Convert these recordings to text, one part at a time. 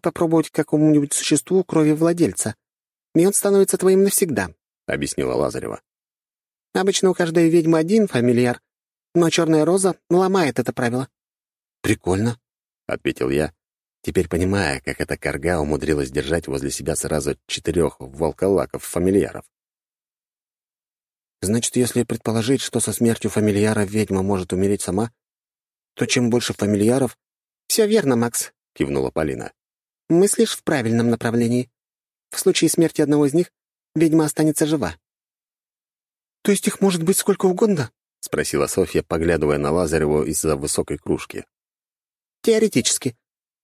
попробовать какому-нибудь существу крови владельца, и он становится твоим навсегда», — объяснила Лазарева. «Обычно у каждой ведьмы один фамильяр, но черная роза ломает это правило». «Прикольно», — ответил я, теперь понимая, как эта корга умудрилась держать возле себя сразу четырех волколаков-фамильяров. «Значит, если предположить, что со смертью фамильяра ведьма может умереть сама, то чем больше фамильяров...» «Все верно, Макс», — кивнула Полина. «Мыслишь в правильном направлении. В случае смерти одного из них ведьма останется жива». «То есть их может быть сколько угодно?» — спросила Софья, поглядывая на Лазареву из-за высокой кружки. «Теоретически.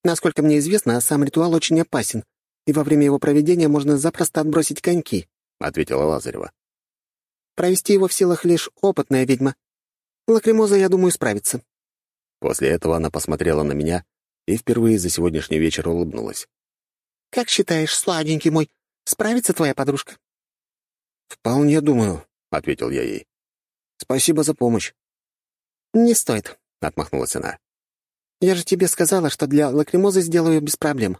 Насколько мне известно, сам ритуал очень опасен, и во время его проведения можно запросто отбросить коньки», — ответила Лазарева. «Провести его в силах лишь опытная ведьма. Лакримоза, я думаю, справится». После этого она посмотрела на меня и впервые за сегодняшний вечер улыбнулась. «Как считаешь, сладенький мой, справится твоя подружка?» «Вполне думаю», — ответил я ей. «Спасибо за помощь». «Не стоит», — отмахнулась она. «Я же тебе сказала, что для Лакримозы сделаю без проблем.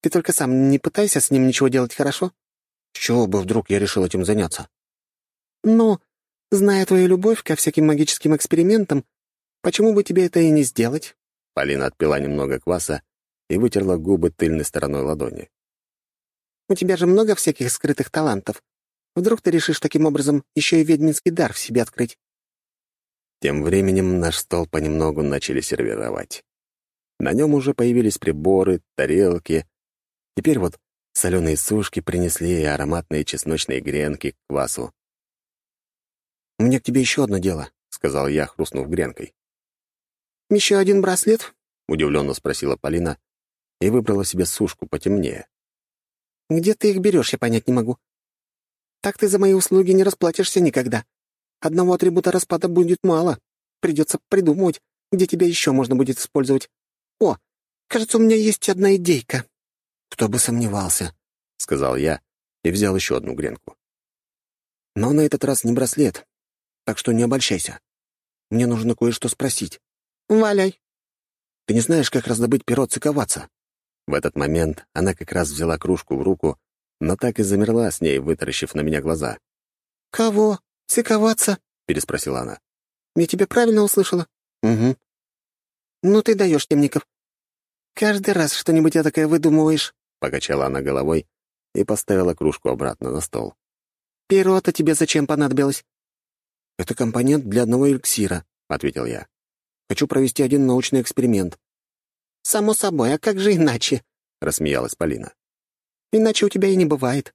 Ты только сам не пытайся с ним ничего делать, хорошо?» «С чего бы вдруг я решил этим заняться?» «Ну, зная твою любовь ко всяким магическим экспериментам, почему бы тебе это и не сделать?» Полина отпила немного кваса и вытерла губы тыльной стороной ладони. «У тебя же много всяких скрытых талантов. Вдруг ты решишь таким образом еще и ведьминский дар в себе открыть?» Тем временем наш стол понемногу начали сервировать. На нем уже появились приборы, тарелки. Теперь вот соленые сушки принесли и ароматные чесночные гренки к квасу. «У меня к тебе еще одно дело», — сказал я, хрустнув гренкой. «Еще один браслет?» — удивленно спросила Полина и выбрала себе сушку потемнее. «Где ты их берешь, я понять не могу. Так ты за мои услуги не расплатишься никогда. Одного атрибута распада будет мало. Придется придумать, где тебя еще можно будет использовать. О, кажется, у меня есть одна идейка». «Кто бы сомневался», — сказал я и взял еще одну гренку. «Но на этот раз не браслет, так что не обольщайся. Мне нужно кое-что спросить». «Валяй». «Ты не знаешь, как раздобыть перо циковаться?» В этот момент она как раз взяла кружку в руку, но так и замерла с ней, вытаращив на меня глаза. «Кого? Циковаться?» — переспросила она. «Я тебя правильно услышала?» «Угу». «Ну ты даешь, Темников. Каждый раз что-нибудь я такое выдумываешь», — покачала она головой и поставила кружку обратно на стол. «Перо-то тебе зачем понадобилось?» «Это компонент для одного эликсира», — ответил я. Хочу провести один научный эксперимент». «Само собой, а как же иначе?» — рассмеялась Полина. «Иначе у тебя и не бывает.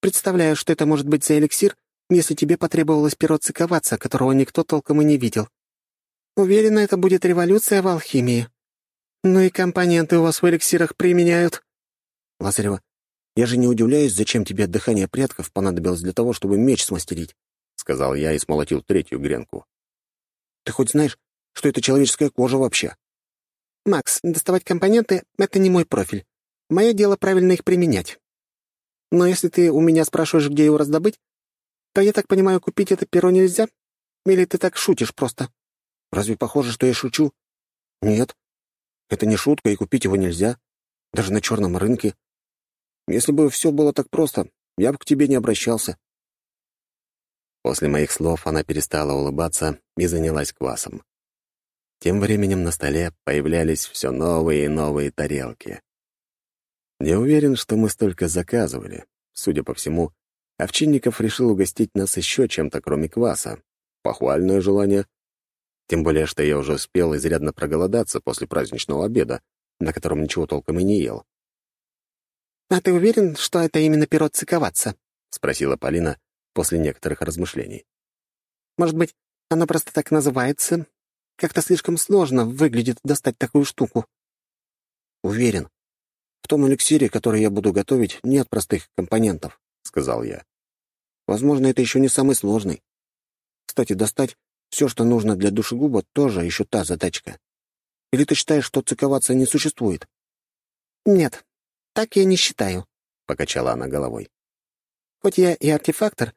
Представляю, что это может быть за эликсир, если тебе потребовалось перо циковаться, которого никто толком и не видел. Уверена, это будет революция в алхимии. Ну и компоненты у вас в эликсирах применяют». «Лазарева, я же не удивляюсь, зачем тебе дыхание предков понадобилось для того, чтобы меч смастерить», — сказал я и смолотил третью гренку. «Ты хоть знаешь, что это человеческая кожа вообще. «Макс, доставать компоненты — это не мой профиль. Мое дело правильно их применять. Но если ты у меня спрашиваешь, где его раздобыть, то, я так понимаю, купить это перо нельзя? Или ты так шутишь просто?» «Разве похоже, что я шучу?» «Нет. Это не шутка, и купить его нельзя. Даже на черном рынке. Если бы все было так просто, я бы к тебе не обращался». После моих слов она перестала улыбаться и занялась квасом. Тем временем на столе появлялись все новые и новые тарелки. Не уверен, что мы столько заказывали. Судя по всему, Овчинников решил угостить нас еще чем-то, кроме кваса. Похвальное желание. Тем более, что я уже успел изрядно проголодаться после праздничного обеда, на котором ничего толком и не ел. «А ты уверен, что это именно перо циковаться?» — спросила Полина после некоторых размышлений. «Может быть, оно просто так называется, как-то слишком сложно выглядит достать такую штуку. Уверен. В том эликсире, который я буду готовить, нет простых компонентов, — сказал я. Возможно, это еще не самый сложный. Кстати, достать все, что нужно для душегуба, тоже еще та задачка. Или ты считаешь, что циковаться не существует? Нет, так я не считаю, — покачала она головой. Хоть я и артефактор,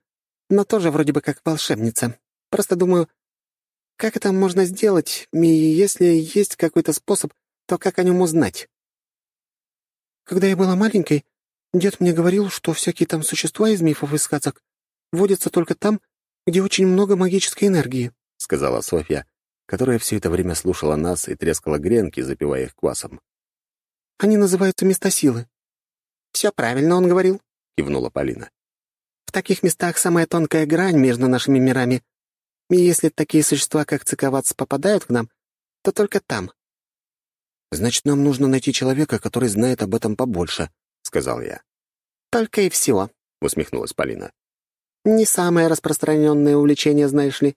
но тоже вроде бы как волшебница. Просто думаю, как это можно сделать, и если есть какой-то способ, то как о нем узнать? Когда я была маленькой, дед мне говорил, что всякие там существа из мифов и сказок водятся только там, где очень много магической энергии», — сказала Софья, которая все это время слушала нас и трескала гренки, запивая их квасом. «Они называются места силы». «Все правильно он говорил», — кивнула Полина. «В таких местах самая тонкая грань между нашими мирами. И если такие существа, как Циковац, попадают к нам, то только там». «Значит, нам нужно найти человека, который знает об этом побольше», — сказал я. «Только и всего», — усмехнулась Полина. «Не самое распространенное увлечение, знаешь ли.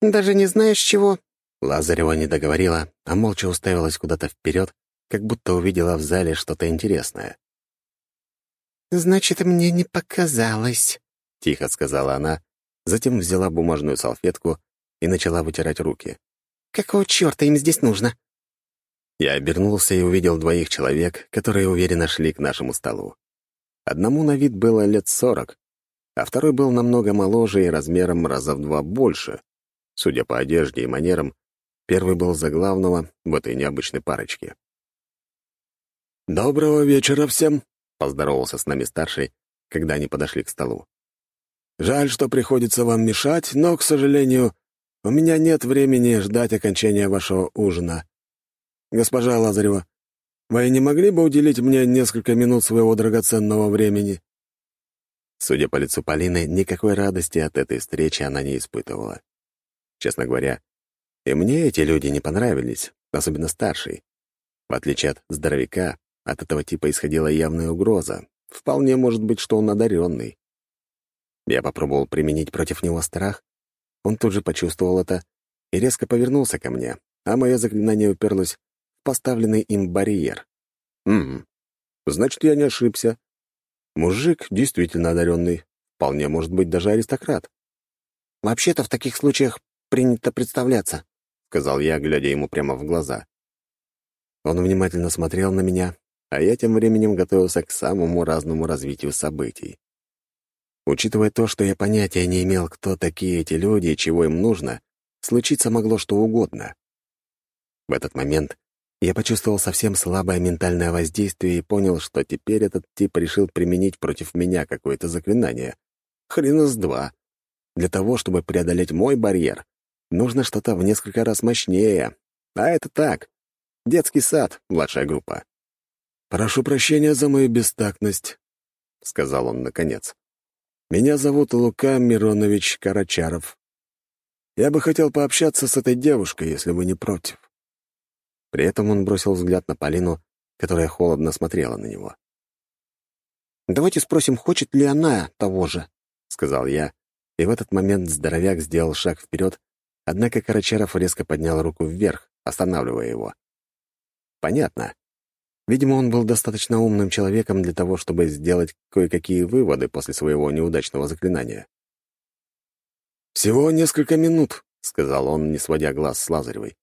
Даже не знаешь, чего...» Лазарева не договорила, а молча уставилась куда-то вперед, как будто увидела в зале что-то интересное. «Значит, мне не показалось», — тихо сказала она, затем взяла бумажную салфетку и начала вытирать руки. «Какого черта им здесь нужно?» Я обернулся и увидел двоих человек, которые уверенно шли к нашему столу. Одному на вид было лет сорок, а второй был намного моложе и размером раза в два больше. Судя по одежде и манерам, первый был за главного в этой необычной парочке. «Доброго вечера всем!» — поздоровался с нами старший, когда они подошли к столу. «Жаль, что приходится вам мешать, но, к сожалению, у меня нет времени ждать окончания вашего ужина. Госпожа Лазарева, вы не могли бы уделить мне несколько минут своего драгоценного времени?» Судя по лицу Полины, никакой радости от этой встречи она не испытывала. Честно говоря, и мне эти люди не понравились, особенно старший. В отличие от здоровяка, от этого типа исходила явная угроза. Вполне может быть, что он одаренный. Я попробовал применить против него страх. Он тут же почувствовал это и резко повернулся ко мне, а мое заклинание уперлось в поставленный им барьер. Ммм, значит, я не ошибся. Мужик действительно одаренный, вполне может быть даже аристократ. «Вообще-то в таких случаях принято представляться», — сказал я, глядя ему прямо в глаза. Он внимательно смотрел на меня, а я тем временем готовился к самому разному развитию событий. Учитывая то, что я понятия не имел, кто такие эти люди и чего им нужно, случиться могло что угодно. В этот момент я почувствовал совсем слабое ментальное воздействие и понял, что теперь этот тип решил применить против меня какое-то заклинание. Хрен из два. Для того, чтобы преодолеть мой барьер, нужно что-то в несколько раз мощнее. А это так. Детский сад, младшая группа. «Прошу прощения за мою бестактность», — сказал он наконец. «Меня зовут Лука Миронович Карачаров. Я бы хотел пообщаться с этой девушкой, если вы не против». При этом он бросил взгляд на Полину, которая холодно смотрела на него. «Давайте спросим, хочет ли она того же», — сказал я, и в этот момент здоровяк сделал шаг вперед, однако Карачаров резко поднял руку вверх, останавливая его. «Понятно. Видимо, он был достаточно умным человеком для того, чтобы сделать кое-какие выводы после своего неудачного заклинания. «Всего несколько минут», — сказал он, не сводя глаз с Лазаревой.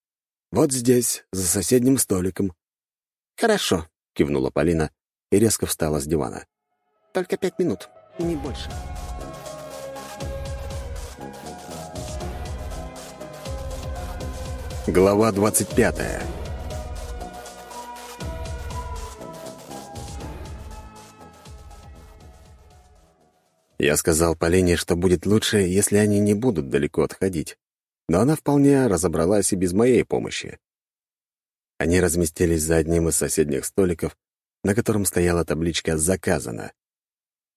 «Вот здесь, за соседним столиком». «Хорошо», — кивнула Полина и резко встала с дивана. «Только пять минут, не больше». Глава двадцать пятая Я сказал Полине, что будет лучше, если они не будут далеко отходить. Но она вполне разобралась и без моей помощи. Они разместились за одним из соседних столиков, на котором стояла табличка «Заказано».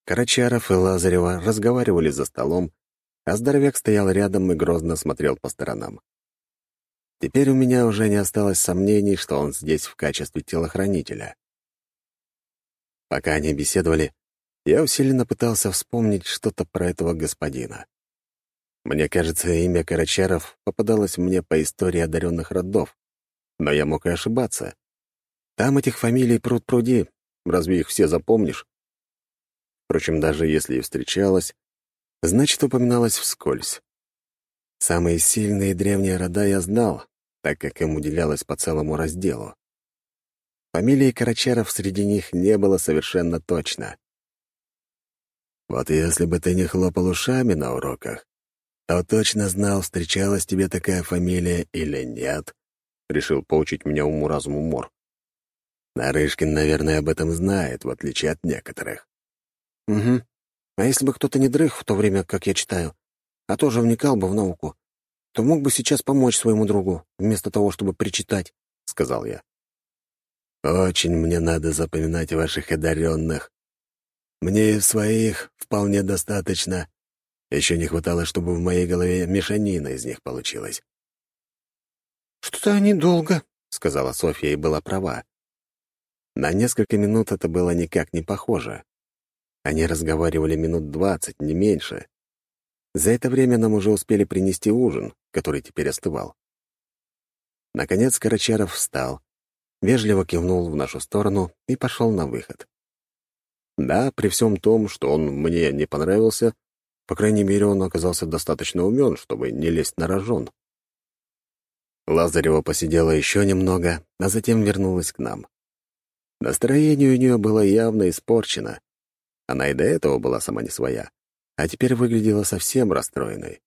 Карачаров и Лазарева разговаривали за столом, а здоровяк стоял рядом и грозно смотрел по сторонам. Теперь у меня уже не осталось сомнений, что он здесь в качестве телохранителя. Пока они беседовали, я усиленно пытался вспомнить что-то про этого господина. Мне кажется, имя Карачаров попадалось мне по истории одаренных родов, но я мог и ошибаться. Там этих фамилий пруд-пруди, разве их все запомнишь? Впрочем, даже если и встречалась, значит, упоминалась вскользь. Самые сильные древние рода я знал, так как им уделялось по целому разделу. Фамилии Карачаров среди них не было совершенно точно. Вот если бы ты не хлопал ушами на уроках, то точно знал, встречалась тебе такая фамилия или нет, — решил поучить меня уму-разуму Мор. Нарышкин, наверное, об этом знает, в отличие от некоторых. Угу. А если бы кто-то не дрых в то время, как я читаю, а тоже вникал бы в науку, то мог бы сейчас помочь своему другу, вместо того, чтобы причитать, — сказал я. «Очень мне надо запоминать ваших одаренных. Мне и своих вполне достаточно. Еще не хватало, чтобы в моей голове мешанина из них получилась». «Что-то они долго», — сказала Софья и была права. На несколько минут это было никак не похоже. Они разговаривали минут двадцать, не меньше. За это время нам уже успели принести ужин, который теперь остывал. Наконец Карачаров встал, вежливо кивнул в нашу сторону и пошел на выход. Да, при всем том, что он мне не понравился, по крайней мере, он оказался достаточно умен, чтобы не лезть на рожон. Лазарева посидела еще немного, а затем вернулась к нам. Настроение у нее было явно испорчено. Она и до этого была сама не своя, а теперь выглядела совсем расстроенной.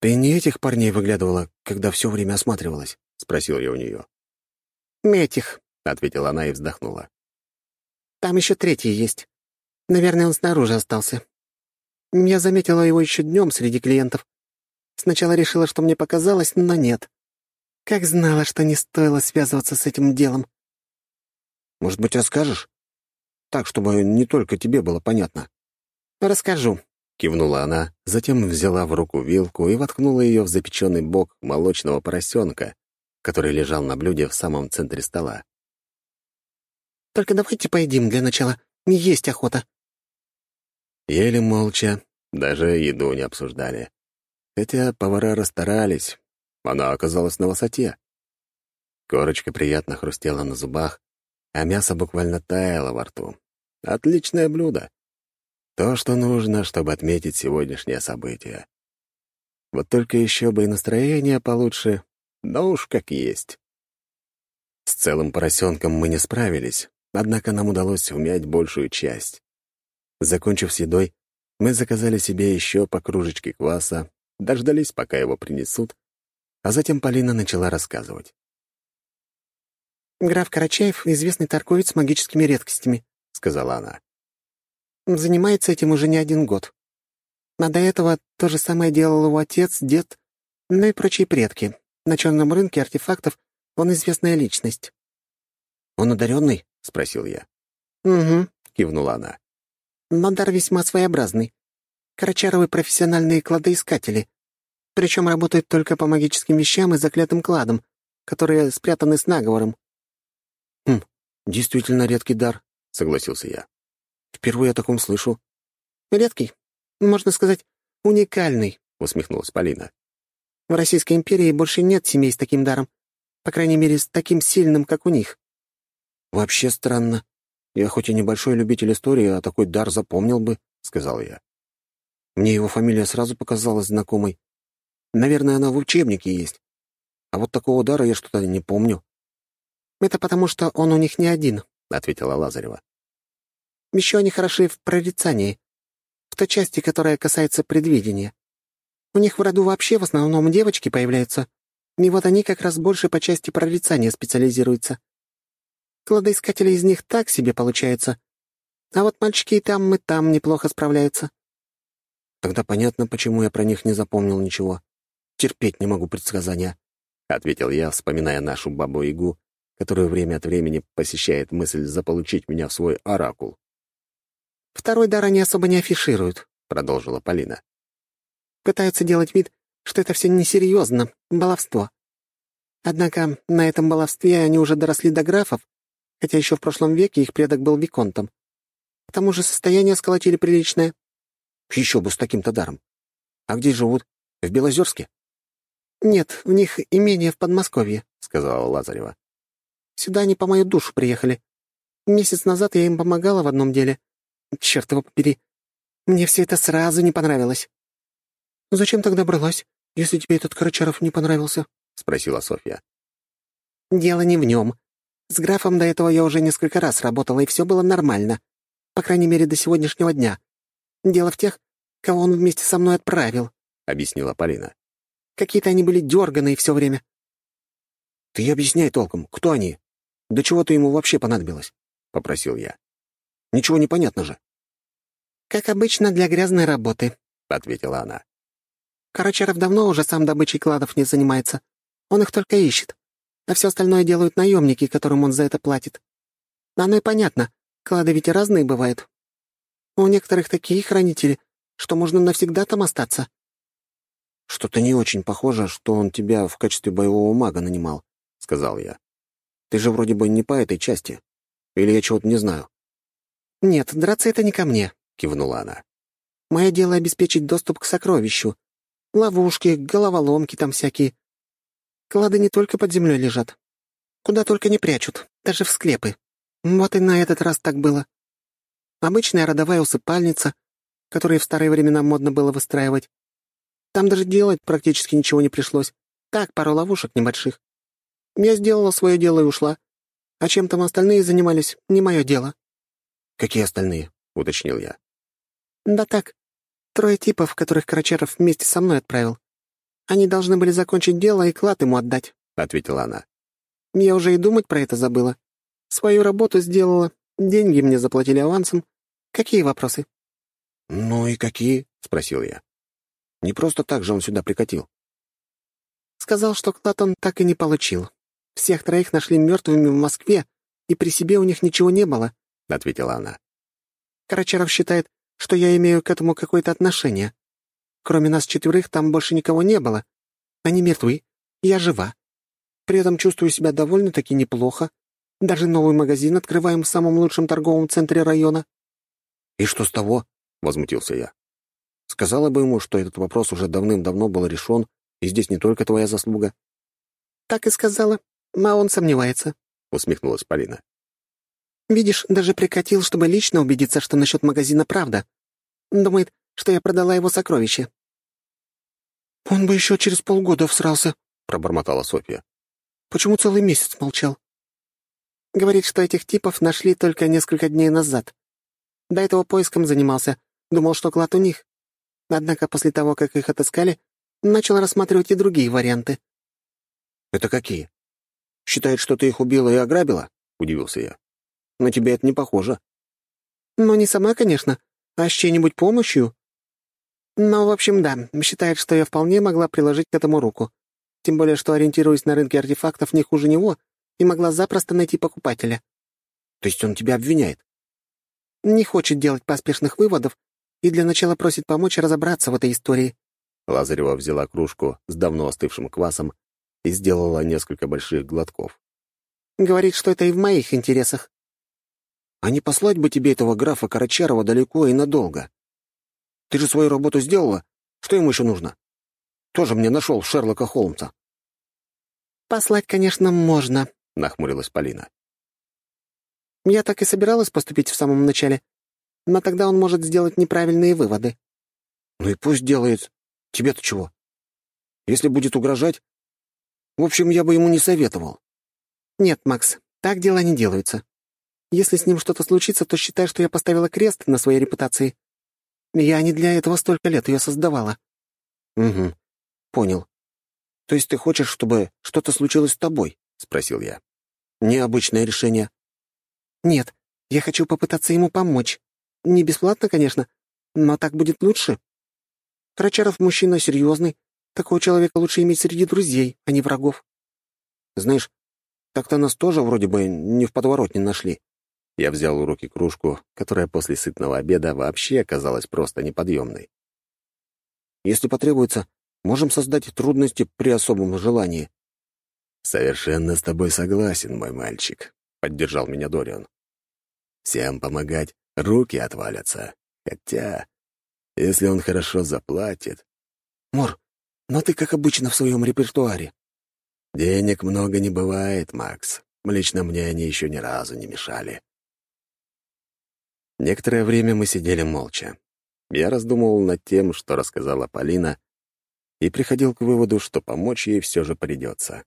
«Ты не этих парней выглядывала, когда все время осматривалась?» — спросил я у нее. «Метих», — ответила она и вздохнула. «Там еще третий есть. Наверное, он снаружи остался. Я заметила его еще днем среди клиентов. Сначала решила, что мне показалось, но нет. Как знала, что не стоило связываться с этим делом. Может быть, расскажешь? Так, чтобы не только тебе было понятно. Расскажу. Кивнула она, затем взяла в руку вилку и воткнула ее в запеченный бок молочного поросенка, который лежал на блюде в самом центре стола. «Только давайте поедим для начала. Не есть охота». Ели молча, даже еду не обсуждали. Хотя повара расстарались, она оказалась на высоте. Корочка приятно хрустела на зубах, а мясо буквально таяло во рту. Отличное блюдо. То, что нужно, чтобы отметить сегодняшнее событие. Вот только еще бы и настроение получше, но уж как есть. С целым поросенком мы не справились, однако нам удалось умять большую часть. Закончив с едой, мы заказали себе еще по кружечке кваса, дождались, пока его принесут, а затем Полина начала рассказывать. «Граф Карачаев — известный торговец магическими редкостями», — сказала она. «Занимается этим уже не один год. А до этого то же самое делал его отец, дед, ну и прочие предки. На черном рынке артефактов он известная личность». «Он одаренный?» — спросил я. «Угу», — кивнула она. «Но дар весьма своеобразный. Карачаровы профессиональные кладоискатели. Причем работают только по магическим вещам и заклятым кладам, которые спрятаны с наговором. «Хм, действительно редкий дар», — согласился я. «Впервые о таком слышу». «Редкий? Можно сказать, уникальный», — усмехнулась Полина. «В Российской империи больше нет семей с таким даром. По крайней мере, с таким сильным, как у них». «Вообще странно. Я хоть и небольшой любитель истории, а такой дар запомнил бы», — сказал я. Мне его фамилия сразу показалась знакомой. Наверное, она в учебнике есть. А вот такого дара я что-то не помню. «Это потому, что он у них не один», — ответила Лазарева. «Еще они хороши в прорицании, в той части, которая касается предвидения. У них в роду вообще в основном девочки появляются, и вот они как раз больше по части прорицания специализируются. Кладоискатели из них так себе получается, а вот мальчики и там, и там неплохо справляются». «Тогда понятно, почему я про них не запомнил ничего. Терпеть не могу предсказания», — ответил я, вспоминая нашу бабу-ягу, которую время от времени посещает мысль заполучить меня в свой оракул. «Второй дар они особо не афишируют», — продолжила Полина. «Пытаются делать вид, что это все несерьезно, баловство. Однако на этом баловстве они уже доросли до графов, хотя еще в прошлом веке их предок был виконтом. К тому же состояние сколотили приличное». «Еще бы с таким-то даром. А где живут? В Белозерске?» «Нет, у них имение в Подмосковье», — сказала Лазарева. Сюда они по мою душу приехали. Месяц назад я им помогала в одном деле. Черт его побери. Мне все это сразу не понравилось». «Зачем тогда бралась, если тебе этот Карачаров не понравился?» — спросила Софья. «Дело не в нем. С графом до этого я уже несколько раз работала, и все было нормально. По крайней мере, до сегодняшнего дня. Дело в тех, кого он вместе со мной отправил», — объяснила Полина. «Какие-то они были дерганые все время». «Ты объясняй толком, кто они?» Для чего ты ему вообще понадобилась?» — попросил я. «Ничего не понятно же». «Как обычно, для грязной работы», — ответила она. «Карачаров давно уже сам добычей кладов не занимается. Он их только ищет. А все остальное делают наемники, которым он за это платит. Оно и понятно. Клады ведь разные бывают. У некоторых такие хранители, что можно навсегда там остаться». «Что-то не очень похоже, что он тебя в качестве боевого мага нанимал», — сказал я. «Ты же вроде бы не по этой части. Или я чего-то не знаю?» «Нет, драться это не ко мне», — кивнула она. «Мое дело — обеспечить доступ к сокровищу. Ловушки, головоломки там всякие. Клады не только под землей лежат. Куда только не прячут, даже в склепы. Вот и на этот раз так было. Обычная родовая усыпальница, которую в старые времена модно было выстраивать. Там даже делать практически ничего не пришлось. Так, пару ловушек небольших. Я сделала свое дело и ушла. А чем там остальные занимались, не мое дело. «Какие остальные?» — уточнил я. «Да так. Трое типов, которых Карачаров вместе со мной отправил. Они должны были закончить дело и клад ему отдать», — ответила она. «Я уже и думать про это забыла. Свою работу сделала, деньги мне заплатили авансом. Какие вопросы?» «Ну и какие?» — спросил я. Не просто так же он сюда прикатил. Сказал, что клад он так и не получил. Всех троих нашли мертвыми в Москве, и при себе у них ничего не было, — ответила она. Карачаров считает, что я имею к этому какое-то отношение. Кроме нас четверых там больше никого не было. Они мертвы, я жива. При этом чувствую себя довольно-таки неплохо. Даже новый магазин открываем в самом лучшем торговом центре района. «И что с того?» — возмутился я. Сказала бы ему, что этот вопрос уже давным-давно был решен, и здесь не только твоя заслуга. «Так и сказала, а он сомневается», — усмехнулась Полина. «Видишь, даже прикатил, чтобы лично убедиться, что насчет магазина правда. Думает, что я продала его сокровище». «Он бы еще через полгода всрался», — пробормотала Софья. «Почему целый месяц молчал?» Говорит, что этих типов нашли только несколько дней назад. До этого поиском занимался, думал, что клад у них. Однако после того, как их отыскали, начал рассматривать и другие варианты. «Это какие? Считает, что ты их убила и ограбила?» — удивился я. «На тебя это не похоже». «Ну, не сама, конечно, а с чьей-нибудь помощью. Но, в общем, да, считает, что я вполне могла приложить к этому руку. Тем более, что ориентируюсь на рынке артефактов не хуже него и могла запросто найти покупателя». «То есть он тебя обвиняет?» «Не хочет делать поспешных выводов и для начала просит помочь разобраться в этой истории». Лазарева взяла кружку с давно остывшим квасом и сделала несколько больших глотков. «Говорит, что это и в моих интересах». «А не послать бы тебе этого графа Карачарова далеко и надолго? Ты же свою работу сделала? Что ему еще нужно? Тоже мне нашел Шерлока Холмса». «Послать, конечно, можно», — нахмурилась Полина. «Я так и собиралась поступить в самом начале, но тогда он может сделать неправильные выводы». «Ну и пусть делает. Тебе-то чего? Если будет угрожать... В общем, я бы ему не советовал». «Нет, Макс, так дела не делаются. Если с ним что-то случится, то считай, что я поставила крест на своей репутации. Я не для этого столько лет ее создавала». «Угу, понял. То есть ты хочешь, чтобы что-то случилось с тобой?» — спросил я. «Необычное решение». «Нет, я хочу попытаться ему помочь. Не бесплатно, конечно, но так будет лучше. Крачаров мужчина серьезный. Такого человека лучше иметь среди друзей, а не врагов. Знаешь, так-то нас тоже вроде бы не в подворотне нашли. Я взял в руки кружку, которая после сытного обеда вообще оказалась просто неподъемной. Если потребуется, можем создать трудности при особом желании. «Совершенно с тобой согласен, мой мальчик», — поддержал меня Дориан. «Всем помогать руки отвалятся. Хотя, если он хорошо заплатит... Мор, но ты, как обычно, в своем репертуаре. Денег много не бывает, Макс. Лично мне они еще ни разу не мешали. Некоторое время мы сидели молча. Я раздумывал над тем, что рассказала Полина, и приходил к выводу, что помочь ей все же придется.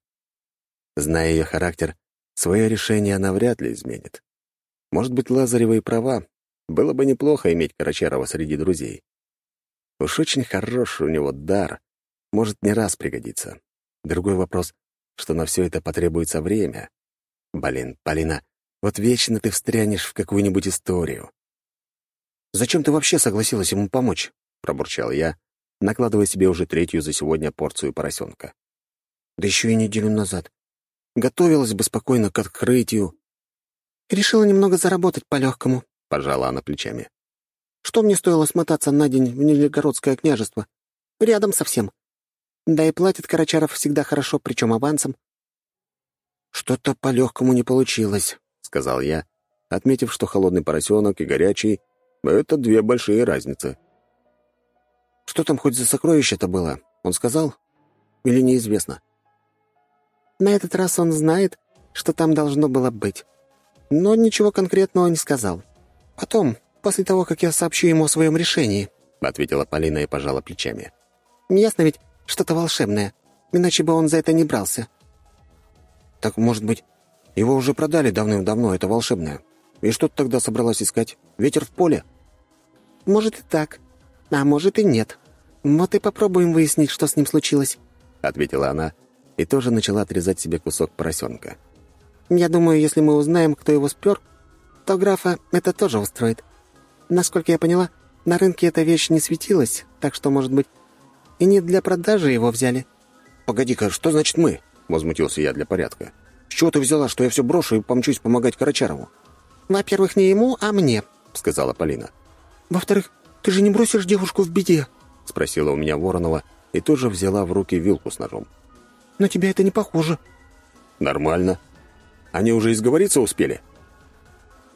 Зная ее характер, свое решение она вряд ли изменит. Может быть, Лазарева и права, было бы неплохо иметь Карачарова среди друзей. Уж очень хороший у него дар, может не раз пригодиться. Другой вопрос, что на все это потребуется время. Блин, Полина, вот вечно ты встрянешь в какую-нибудь историю. «Зачем ты вообще согласилась ему помочь?» — пробурчал я, накладывая себе уже третью за сегодня порцию поросенка. «Да еще и неделю назад. Готовилась бы спокойно к открытию». «Решила немного заработать по-легкому», — пожала она плечами. «Что мне стоило смотаться на день в Нижегородское княжество? Рядом совсем. Да и платит Карачаров всегда хорошо, причем авансом». «Что-то по-легкому не получилось», — сказал я, отметив, что холодный поросенок и горячий — это две большие разницы. «Что там хоть за сокровище-то было? Он сказал? Или неизвестно?» «На этот раз он знает, что там должно было быть. Но ничего конкретного не сказал. Потом, после того, как я сообщу ему о своем решении», — ответила Полина и пожала плечами. «Ясно ведь, что-то волшебное, иначе бы он за это не брался». «Так, может быть, его уже продали давным-давно, это волшебное. И что ты тогда собралась искать? Ветер в поле?» «Может и так, а может и нет. Вот и попробуем выяснить, что с ним случилось», — ответила она и тоже начала отрезать себе кусок поросенка. «Я думаю, если мы узнаем, кто его спер, то графа это тоже устроит. Насколько я поняла, на рынке эта вещь не светилась, так что, может быть, и не для продажи его взяли». «Погоди-ка, что значит «мы»?» — возмутился я для порядка. «С чего ты взяла, что я все брошу и помчусь помогать Карачарову?» «Во-первых, не ему, а мне», — сказала Полина. «Во-вторых, ты же не бросишь девушку в беде?» — спросила у меня Воронова и тоже взяла в руки вилку с ножом. «На тебя это не похоже». «Нормально. Они уже изговориться успели?»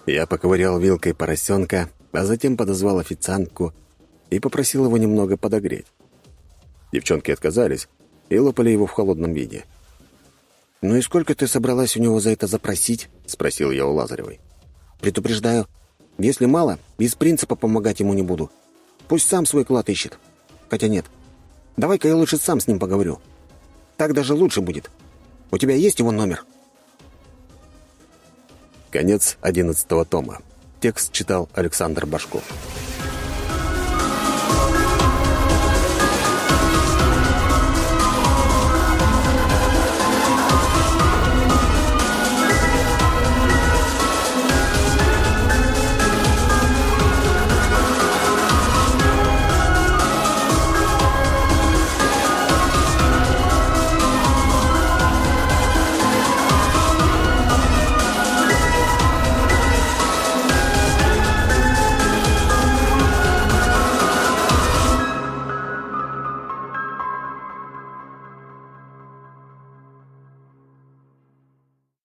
Я поковырял вилкой поросенка, а затем подозвал официантку и попросил его немного подогреть. Девчонки отказались и лопали его в холодном виде. «Ну и сколько ты собралась у него за это запросить?» — спросил я у Лазаревой. «Предупреждаю, если мало, из принципа помогать ему не буду. Пусть сам свой клад ищет. Хотя нет, давай-ка я лучше сам с ним поговорю. Так даже лучше будет. У тебя есть его номер?» Конец одиннадцатого тома. Текст читал Александр Башков.